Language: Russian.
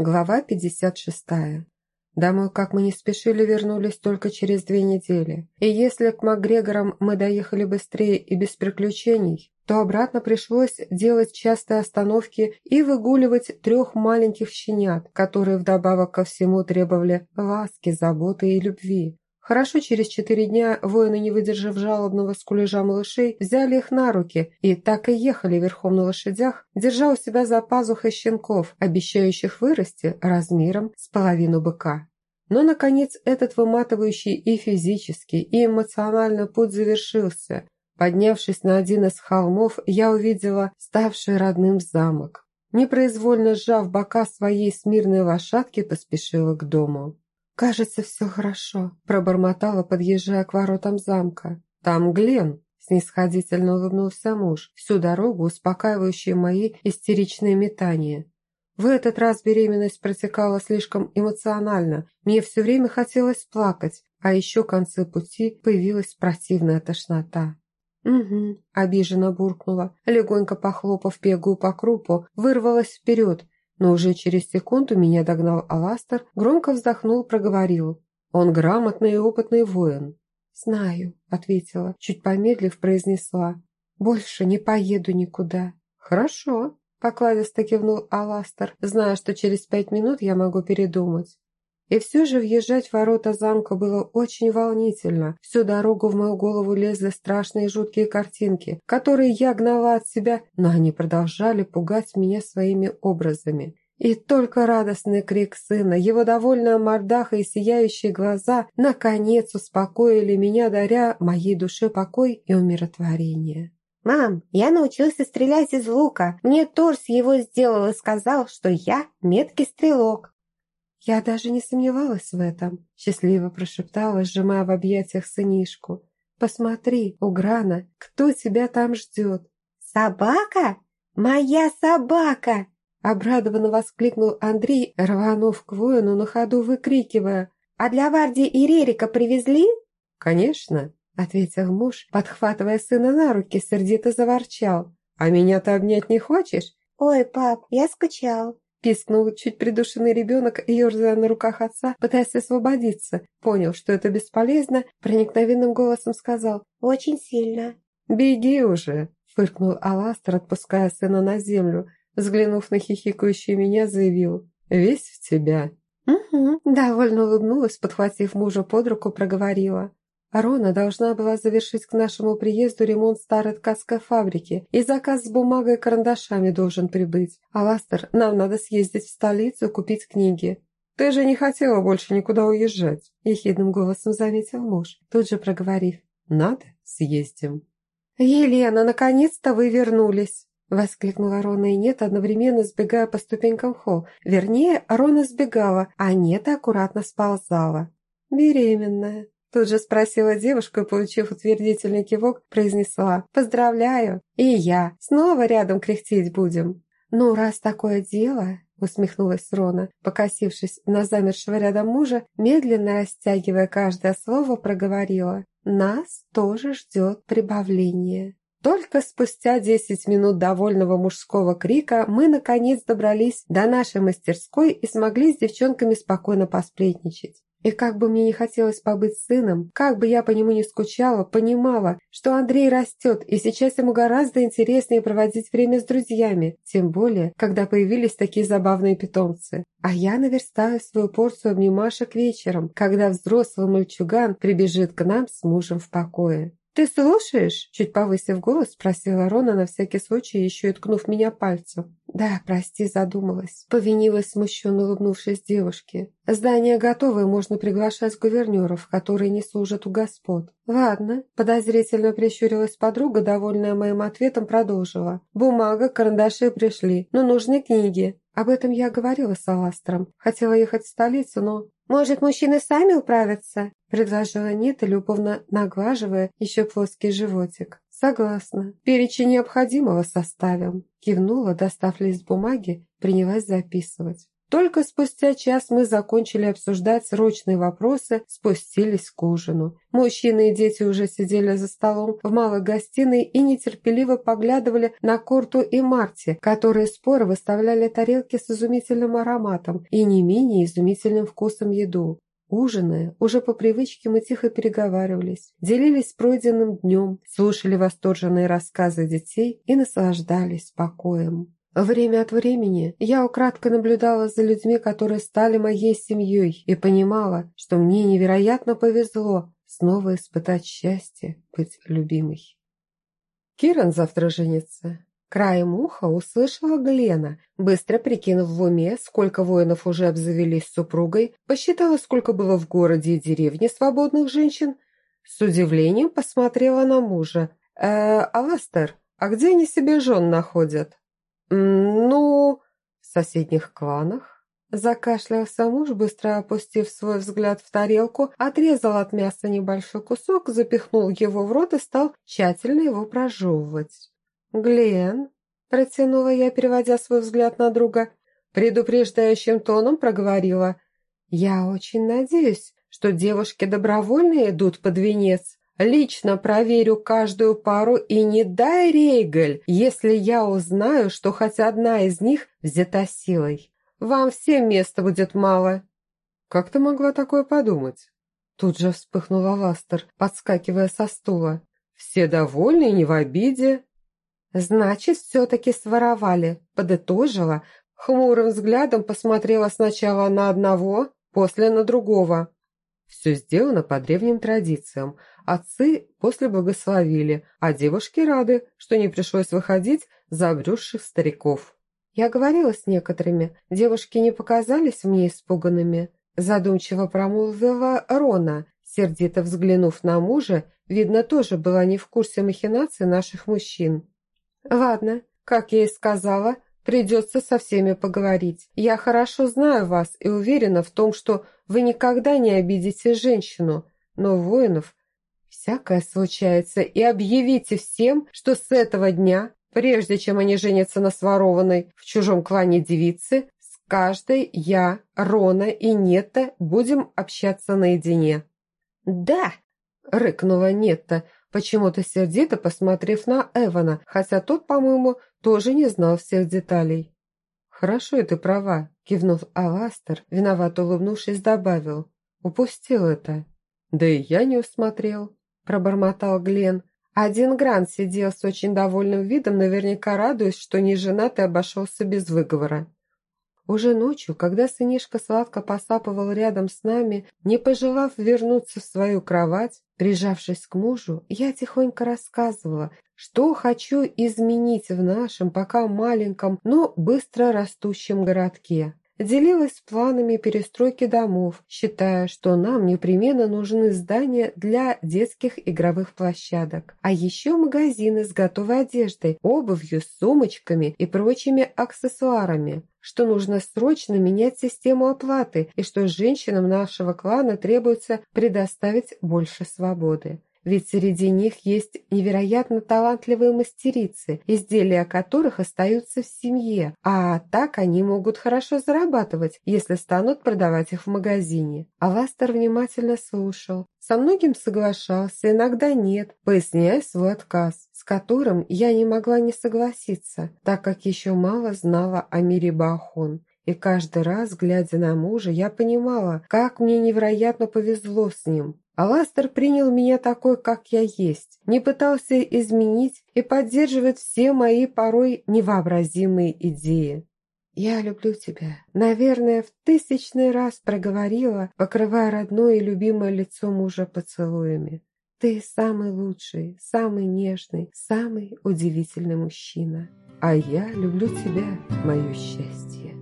Глава 56. Домой, как мы не спешили, вернулись только через две недели. И если к Макгрегорам мы доехали быстрее и без приключений, то обратно пришлось делать частые остановки и выгуливать трех маленьких щенят, которые вдобавок ко всему требовали ласки, заботы и любви. Хорошо, через четыре дня воины, не выдержав жалобного скулежа малышей, взяли их на руки и так и ехали верхом на лошадях, держа у себя за пазухой щенков, обещающих вырасти размером с половину быка. Но, наконец, этот выматывающий и физический, и эмоциональный путь завершился. Поднявшись на один из холмов, я увидела ставший родным замок. Непроизвольно сжав бока своей смирной лошадки, поспешила к дому. «Кажется, все хорошо», – пробормотала, подъезжая к воротам замка. «Там Глен», – снисходительно улыбнулся муж, всю дорогу успокаивающий мои истеричные метания. В этот раз беременность протекала слишком эмоционально, мне все время хотелось плакать, а еще к концу пути появилась противная тошнота. «Угу», – обиженно буркнула, легонько похлопав пегую по крупу, вырвалась вперед – но уже через секунду меня догнал Аластер, громко вздохнул, проговорил. Он грамотный и опытный воин. «Знаю», — ответила, чуть помедлив произнесла. «Больше не поеду никуда». «Хорошо», — покладисто кивнул Аластер, зная, что через пять минут я могу передумать. И все же въезжать в ворота замка было очень волнительно. Всю дорогу в мою голову лезли страшные жуткие картинки, которые я гнала от себя, но они продолжали пугать меня своими образами. И только радостный крик сына, его довольная мордаха и сияющие глаза наконец успокоили меня, даря моей душе покой и умиротворение. «Мам, я научился стрелять из лука. Мне Торс его сделал и сказал, что я меткий стрелок». «Я даже не сомневалась в этом», – счастливо прошептала, сжимая в объятиях сынишку. «Посмотри, Уграна, кто тебя там ждет?» «Собака? Моя собака!» Обрадованно воскликнул Андрей, рванув к воину на ходу, выкрикивая. «А для Варди и Рерика привезли?» «Конечно», – ответил муж, подхватывая сына на руки, сердито заворчал. «А меня ты обнять не хочешь?» «Ой, пап, я скучал», Пискнул чуть придушенный ребенок, ерзая на руках отца, пытаясь освободиться. Понял, что это бесполезно, проникновенным голосом сказал «Очень сильно». «Беги уже!» – фыркнул Аластер, отпуская сына на землю. Взглянув на хихикающую меня, заявил «Весь в тебя». «Угу», – довольно улыбнулась, подхватив мужа под руку, проговорила. Рона должна была завершить к нашему приезду ремонт старой ткацкой фабрики, и заказ с бумагой и карандашами должен прибыть. А Ластер, нам надо съездить в столицу купить книги. Ты же не хотела больше никуда уезжать, ехидным голосом заметил муж, тут же проговорив. Надо, съездим. Елена, наконец-то вы вернулись. Воскликнула Рона и Нет, одновременно сбегая по ступенькам холл. Вернее, Рона сбегала, а Нета аккуратно сползала. «Беременная», Тут же спросила девушка и, получив утвердительный кивок, произнесла «Поздравляю!» «И я! Снова рядом кряхтеть будем!» «Ну, раз такое дело...» усмехнулась Рона, покосившись на замершего рядом мужа, медленно растягивая каждое слово, проговорила «Нас тоже ждет прибавление». Только спустя десять минут довольного мужского крика мы, наконец, добрались до нашей мастерской и смогли с девчонками спокойно посплетничать. И как бы мне не хотелось побыть сыном, как бы я по нему не скучала, понимала, что Андрей растет, и сейчас ему гораздо интереснее проводить время с друзьями, тем более, когда появились такие забавные питомцы. А я наверстаю свою порцию обнимашек вечером, когда взрослый мальчуган прибежит к нам с мужем в покое. «Ты слушаешь?» – чуть повысив голос, спросила Рона на всякий случай, еще и ткнув меня пальцем. «Да, прости, задумалась», – повинилась смущенно улыбнувшись девушке. «Здание готово, и можно приглашать гувернеров, которые не служат у господ». «Ладно», – подозрительно прищурилась подруга, довольная моим ответом, продолжила. «Бумага, карандаши пришли, но нужны книги. Об этом я говорила с Аластром. Хотела ехать в столицу, но «Может, мужчины сами управятся?» – предложила Нита, любовно наглаживая еще плоский животик. «Согласна. Перечень необходимого составим». Кивнула, достав лист бумаги, принялась записывать. Только спустя час мы закончили обсуждать срочные вопросы, спустились к ужину. Мужчины и дети уже сидели за столом в малой гостиной и нетерпеливо поглядывали на Корту и Марти, которые споро выставляли тарелки с изумительным ароматом и не менее изумительным вкусом еду. Ужиная, уже по привычке мы тихо переговаривались, делились пройденным днем, слушали восторженные рассказы детей и наслаждались покоем. Время от времени я украдкой наблюдала за людьми, которые стали моей семьей, и понимала, что мне невероятно повезло снова испытать счастье быть любимой. Киран завтра женится. Краем уха услышала Глена, быстро прикинув в уме, сколько воинов уже обзавелись супругой, посчитала, сколько было в городе и деревне свободных женщин, с удивлением посмотрела на мужа. «Э, Аластер, а где они себе жен находят?» «Ну, в соседних кланах». Закашлялся муж, быстро опустив свой взгляд в тарелку, отрезал от мяса небольшой кусок, запихнул его в рот и стал тщательно его прожевывать. «Глен», – протянула я, переводя свой взгляд на друга, предупреждающим тоном проговорила. «Я очень надеюсь, что девушки добровольно идут под венец. Лично проверю каждую пару и не дай Рейгель, если я узнаю, что хоть одна из них взята силой. Вам всем места будет мало». «Как ты могла такое подумать?» Тут же вспыхнула Ластер, подскакивая со стула. «Все довольны и не в обиде». «Значит, все-таки своровали», – подытожила. Хмурым взглядом посмотрела сначала на одного, после на другого. Все сделано по древним традициям. Отцы после благословили, а девушки рады, что не пришлось выходить за обрюзших стариков. Я говорила с некоторыми, девушки не показались мне испуганными. Задумчиво промолвила Рона, сердито взглянув на мужа, видно, тоже была не в курсе махинаций наших мужчин. «Ладно, как я и сказала, придется со всеми поговорить. Я хорошо знаю вас и уверена в том, что вы никогда не обидите женщину, но воинов всякое случается, и объявите всем, что с этого дня, прежде чем они женятся на сворованной в чужом клане девице, с каждой я, Рона и Нетта будем общаться наедине». «Да!» – рыкнула Нетта, почему-то сердито посмотрев на Эвана, хотя тот, по-моему, тоже не знал всех деталей. «Хорошо, и ты права», – кивнув Аластер, виновато улыбнувшись, добавил. «Упустил это». «Да и я не усмотрел» пробормотал Глен. Один Грант сидел с очень довольным видом, наверняка радуясь, что не женат и обошелся без выговора. Уже ночью, когда сынишка сладко посапывал рядом с нами, не пожелав вернуться в свою кровать, прижавшись к мужу, я тихонько рассказывала, что хочу изменить в нашем пока маленьком, но быстро растущем городке делилась планами перестройки домов, считая, что нам непременно нужны здания для детских игровых площадок, а еще магазины с готовой одеждой, обувью, сумочками и прочими аксессуарами что нужно срочно менять систему оплаты и что женщинам нашего клана требуется предоставить больше свободы. Ведь среди них есть невероятно талантливые мастерицы, изделия которых остаются в семье, а так они могут хорошо зарабатывать, если станут продавать их в магазине. Аластер внимательно слушал. Со многим соглашался, иногда нет, поясняя свой отказ, с которым я не могла не согласиться, так как еще мало знала о мире Бахон. И каждый раз, глядя на мужа, я понимала, как мне невероятно повезло с ним. Аластер принял меня такой, как я есть, не пытался изменить и поддерживает все мои порой невообразимые идеи. «Я люблю тебя», наверное, в тысячный раз проговорила, покрывая родное и любимое лицо мужа поцелуями. «Ты самый лучший, самый нежный, самый удивительный мужчина, а я люблю тебя, мое счастье».